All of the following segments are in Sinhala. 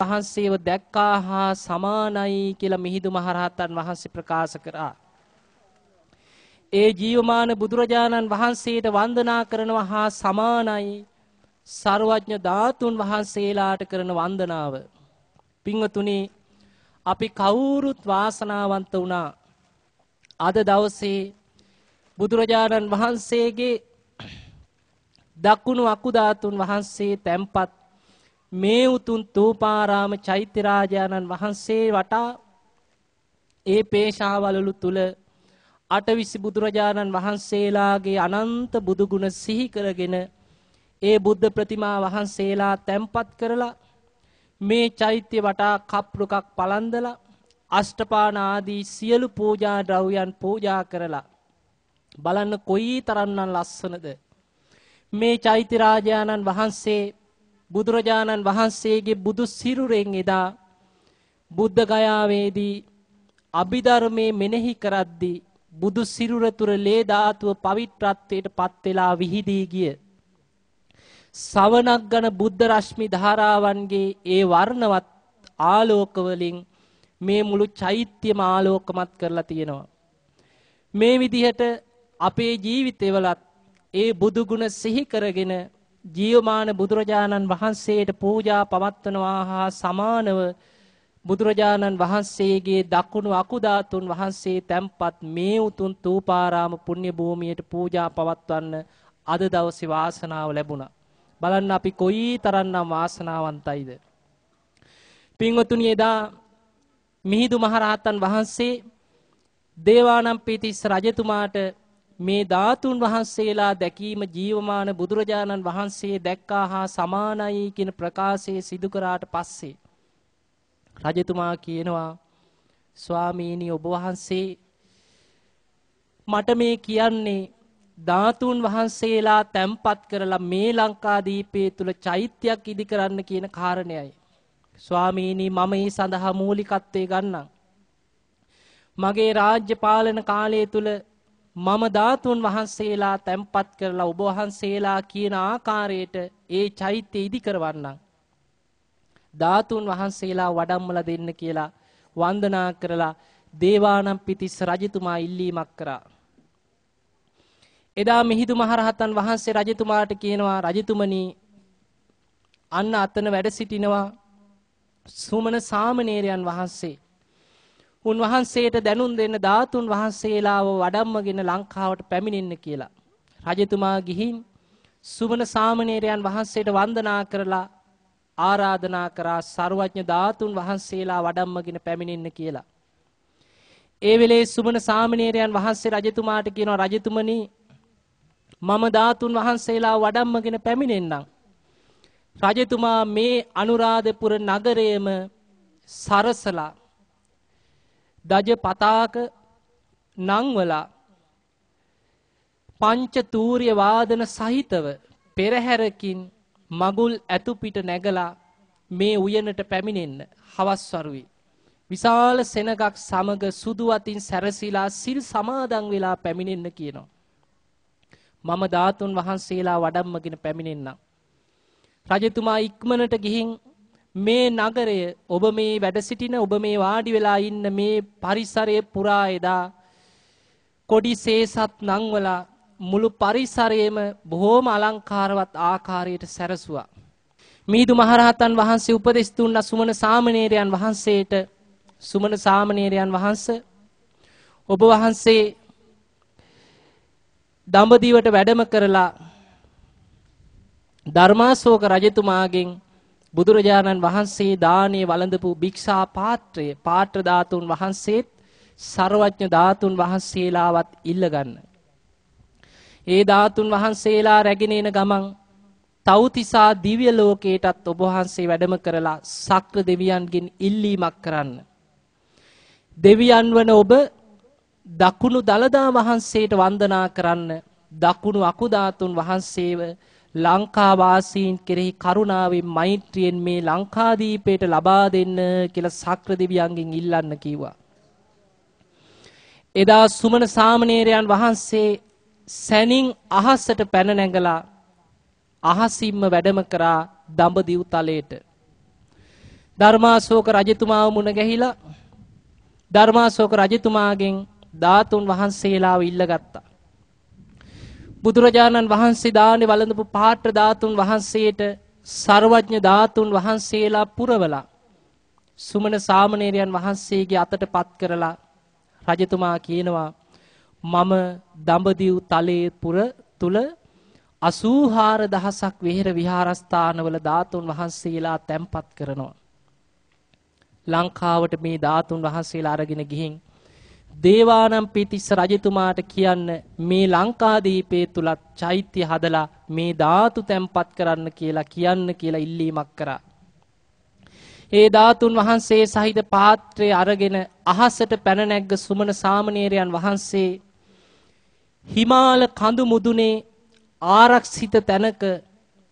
වහන්සේව දැක්කා හා සමානයි කියලා මිහිඳු මහරහතන් වහන්සේ ප්‍රකාශ කරා. ඒ ජීවමාන බුදුරජාණන් වහන්සේට වන්දනා කරනවා හා සමානයි ਸਰවඥ ධාතුන් වහන්සේලාට කරන වන්දනාව. පින්වතුනි අපි කවුරුත් වාසනාවන්ත වුණා. අද දවසේ බුදුරජාණන් වහන්සේගේ දකුණු අකුධාතුන් වහන්සේ තැන්පත් මේ උතුම් තූපාරාම චෛත්‍ය රාජානන් වහන්සේ වටා ඒ පේශාවලලු තුල අටවිසි බුදුරජාණන් වහන්සේලාගේ අනන්ත බුදුගුණ සිහි කරගෙන ඒ බුද්ධ ප්‍රතිමා වහන්සේලා තැන්පත් කරලා මේ චෛත්‍ය වටා කප්රුකක් පලන්දලා අෂ්ටපාන ආදී සියලු පූජා ද්‍රව්‍යයන් පූජා කරලා බලන්න කොයි තරම්නම් ලස්සනද. මේ චෛත්‍ය රාජානන් වහන්සේ බුදුරජාණන් වහන්සේගේ බුදු සිරුරෙන් එදා බුද්ධ ගයාවේදී අභිධර්මයේ මෙනෙහි කරද්දී බුදු සිරුර තුර ලේ ධාතුව පවිත්‍රත්වයට පත් වෙලා විහිදී ගිය සවනක් ගන බුද්ධ රශ්මි ධාරාවන්ගේ ඒ වර්ණවත් ආලෝක වලින් මේ මුළු චෛත්‍යම ආලෝකමත් කරලා තියෙනවා. මේ විදිහට අපේ ජීවිතේවලත් ඒ බුදු ගුණ සිහි කරගෙන ජීවමාන බුදුරජාණන් වහන්සේට පූජා පවත්වනවා හා සමානව බුදුරජාණන් වහන්සේගේ දකුණු අකුධාතුන් වහන්සේ තැන්පත් මේ උතුම් තූපාරාම පුණ්‍ය භූමියට පූජා පවත්වන්න අද දවසේ වාසනාව ලැබුණා. බලන්න අපි කොයි තරම්නම් වාසනාවන්තයිද. පින්වතුනි එදා මිහිඳු මහරහතන් වහන්සේ දේවානම්පියතිස්ස රජතුමාට මේ ධාතුන් වහන්සේලා දැකීම ජීවමාන බුදුරජාණන් වහන්සේ දැක්කා හා සමානයි කියන ප්‍රකාශය සිදු කරාට පස්සේ රජතුමා කියනවා ස්වාමීනි ඔබ වහන්සේ මට මේ කියන්නේ ධාතුන් වහන්සේලා තැම්පත් කරලා මේ ලංකාදීපයේ තුල චෛත්‍යයක් ඉදි කරන්න කියන කාරණයයි. ස්වාමීනි මම ඒ සඳහා මූලිකත්වයේ ගන්නම්. මගේ රාජ්‍ය පාලන කාලය තුල මම ධාතුන් වහන්සේලා තැන්පත් කරලා ඔබ වහන්සේලා කියන ආකාරයට ඒ චෛත්‍ය ඉදි කරවන්නම්. ධාතුන් වහන්සේලා වඩම්මලා දෙන්න කියලා වන්දනා කරලා දේවානම් පිතිස්ස රජතුමා ඉල්ලීමක් කරා. එදා මිහිඳු මහරහතන් වහන්සේ රජතුමාට කියනවා රජතුමනි අන්න අතන වැඩ සිටිනවා සුමන සාමණේරයන් වහන්සේ උන්වහන්සේට දැනුම් දෙන්න ධාතුන් වහන්සේලාව වඩම්මගෙන ලංකාවට පැමිණෙන්න කියලා. රජතුමා ගිහින් සුමන සාමණේරයන් වහන්සේට වන්දනා කරලා ආරාධනා කරා ਸਰවඥ ධාතුන් වහන්සේලා වඩම්මගෙන පැමිණෙන්න කියලා. ඒ වෙලේ සුමන සාමණේරයන් වහන්සේ රජතුමාට කියනවා රජතුමනි මම ධාතුන් වහන්සේලා වඩම්මගෙන පැමිණෙන්නම්. රජතුමා මේ අනුරාධපුර නගරයේම සරසලා දජ පතාක නංවලා පංච තූර්ය වාදන සහිතව පෙරහැරකින් මගුල් ඇතුපිට නැගලා මේ උයනට පැමිණෙන්න හවස් වරුවේ විශාල සෙනගක් සමග සුදු අතින් සැරසිලා සිල් සමාදන් වෙලා පැමිණෙන්න කියනවා. මම ධාතුන් වහන්සේලා වඩම්මගෙන පැමිණෙන්නම්. රජතුමා ඉක්මනට ගිහින් මේ නගරය ඔබ මේ වැඩ සිටින ඔබ මේ වාඩි වෙලා ඉන්න මේ පරිසරය පුරා එදා කොඩි සේසත් නංවලා මුළු පරිසරයේම බොහෝම අලංකාරවත් ආකාරයට සැරසුවා. මිහිඳු මහරහතන් වහන්සේ උපදෙස් දුන්න සුමන සාමණේරයන් වහන්සේට සුමන සාමණේරයන් වහන්සේ ඔබ වහන්සේ දඹදිවට වැඩම කරලා ධර්මාශෝක රජතුමාගෙන් බුදුරජාණන් වහන්සේ දානේ වළඳපු භික්ෂා පාත්‍රය පාත්‍ර ධාතුන් වහන්සේත් ਸਰවඥ ධාතුන් වහන්සේලාවත් ඉල්ලගන්න. ඒ ධාතුන් වහන්සේලා රැගෙන එන ගමන් තව්තිසා දිව්‍ය ලෝකයටත් ඔබ වහන්සේ වැඩම කරලා සක්‍ර දෙවියන්ගෙන් ඉල්ලීමක් කරන්න. දෙවියන් වන ඔබ දකුණු දලදා වහන්සේට වන්දනා කරන්න දකුණු අකුධාතුන් වහන්සේව ලංකාවාසීන් කෙරෙහි කරුණාවෙන් මෛත්‍රියෙන් මේ ලංකාදීපයට ලබා දෙන්න කියලා සක්‍ර දෙවියන්ගෙන් ඉල්ලන්න කිව්වා. එදා සුමන සාමණේරයන් වහන්සේ සැනින් අහසට පැන නැගලා අහසින්ම වැඩම කරා දඹදිව් තලයට. ධර්මාශෝක රජතුමාව මුණ ගැහිලා ධර්මාශෝක රජතුමාගෙන් ධාතුන් වහන්සේලාව ඉල්ලගත්තා. බුදුරජාණන් වහන්සේ දානේ වළඳපු පාත්‍ර ධාතුන් වහන්සේට ਸਰවඥ ධාතුන් වහන්සේලා පුරවලා සුමන සාමණේරයන් වහන්සේගේ අතට පත් කරලා රජතුමා කියනවා මම දඹදිව් තලයේ පුර තුල 84 දහසක් විහෙර විහාරස්ථානවල ධාතුන් වහන්සේලා තැන්පත් කරනවා. ලංකාවට මේ ධාතුන් වහන්සේලා අරගෙන ගිහින් දේවානම් පිතිස්ස රජතුමාට කියන්න මේ ලංකාදීපේ තුලත් චෛත්‍ය හදලා මේ ධාතු තැන්පත් කරන්න කියලා කියන්න කියලා ඉල්ලීමක් කරා. ඒ ධාතුන් වහන්සේ සහිත පාත්‍රය අරගෙන අහසට පැන නැග්ග සුමන සාමණේරයන් වහන්සේ හිමාල කඳු මුදුනේ ආරක්ෂිත තැනක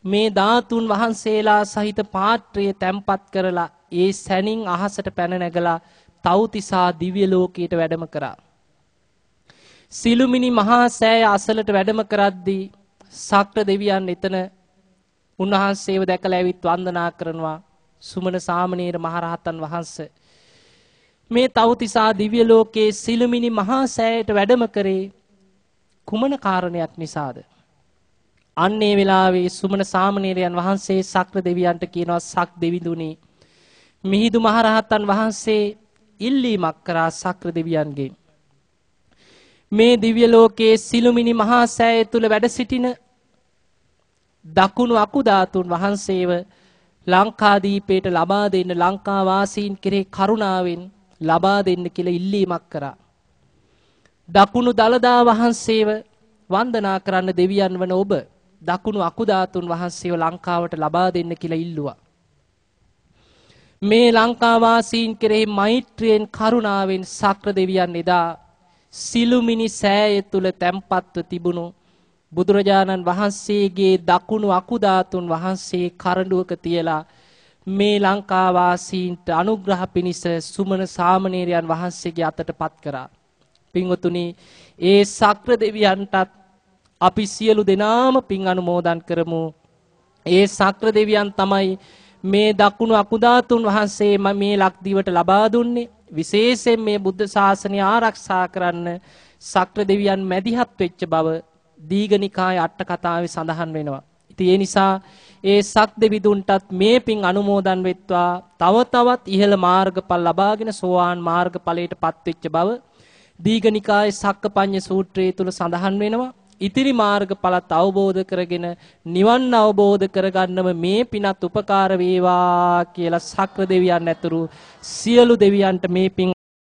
මේ ධාතුන් වහන්සේලා සහිත පාත්‍රය තැන්පත් කරලා ඒ සැනින් අහසට පැන නැගලා තව්තිසා දිව්‍ය ලෝකයට වැඩම කරා. සිළුමිණි මහා සෑය අසලට වැඩම කරද්දී සක්‍ර දෙවියන් එතන උන්වහන්සේව දැකලා ඇවිත් වන්දනා කරනවා සුමන සාමණේර මහරහතන් වහන්සේ. මේ තව්තිසා දිව්‍ය ලෝකයේ සිළුමිණි මහා සෑයට වැඩම කරේ කුමන කාරණයක් නිසාද? අන්නේ වෙලාවේ සුමන සාමණේරයන් වහන්සේ සක්‍ර දෙවියන්ට කියනවා සක් දෙවිඳුනි. මිහිඳු මහරහතන් වහන්සේ ඉල්ලීමක් කරා සක්‍ර දෙවියන්ගෙන් මේ දිව්‍ය ලෝකයේ සිළුමිණි මහා සෑය තුල වැඩ සිටින දකුණු අකුධාතුන් වහන්සේව ලංකාදීපයට ලබා දෙන්න ලංකා වාසීන් කෙරේ කරුණාවෙන් ලබා දෙන්න කියලා ඉල්ලීමක් කරා. දකුණු දලදා වහන්සේව වන්දනා කරන්න දෙවියන් වන ඔබ දකුණු අකුධාතුන් වහන්සේව ලංකාවට ලබා දෙන්න කියලා ඉල්ලුවා. මේ ලංකාවාසීන් කෙරෙහි මෛත්‍රියෙන් කරුණාවෙන් සක්‍ර දෙවියන් එදා සිළුමිණි සෑය තුල තැම්පත්ව තිබුණු බුදුරජාණන් වහන්සේගේ දකුණු අකුධාතුන් වහන්සේ කරඬුවක තියලා මේ ලංකාවාසීන්ට අනුග්‍රහ පිණිස සුමන සාමණේරයන් වහන්සේගේ අතට පත් කරා. පින්වතුනි ඒ සක්‍ර දෙවියන්ටත් අපි සියලු දෙනාම පින් අනුමෝදන් කරමු. ඒ සක්‍ර දෙවියන් තමයි මේ දකුණු අකුධාතුන් වහන්සේ මේ ලක්දිවට ලබා දුන්නේ විශේෂයෙන් මේ බුද්ධ ශාසනය ආරක්ෂා කරන්න සක්‍ර දෙවියන් මැදිහත් වෙච්ච බව දීඝනිකාය අට කතාවේ සඳහන් වෙනවා. ඉතින් ඒ නිසා ඒ සක් දෙවිදුන්ටත් මේ පින් අනුමෝදන් වෙත්වා තව තවත් ඉහළ මාර්ගඵල ලබාගෙන සෝවාන් මාර්ගඵලයට පත් වෙච්ච බව දීඝනිකායේ සක්කපඤ්ඤ සූත්‍රයේ තුල සඳහන් වෙනවා. ඉතිරි මාර්ගඵලත් අවබෝධ කරගෙන නිවන් අවබෝධ කරගන්නම මේ පිනත් උපකාර වේවා කියලා සක්‍ර දෙවියන් ඇතුළු සියලු දෙවියන්ට මේ පින්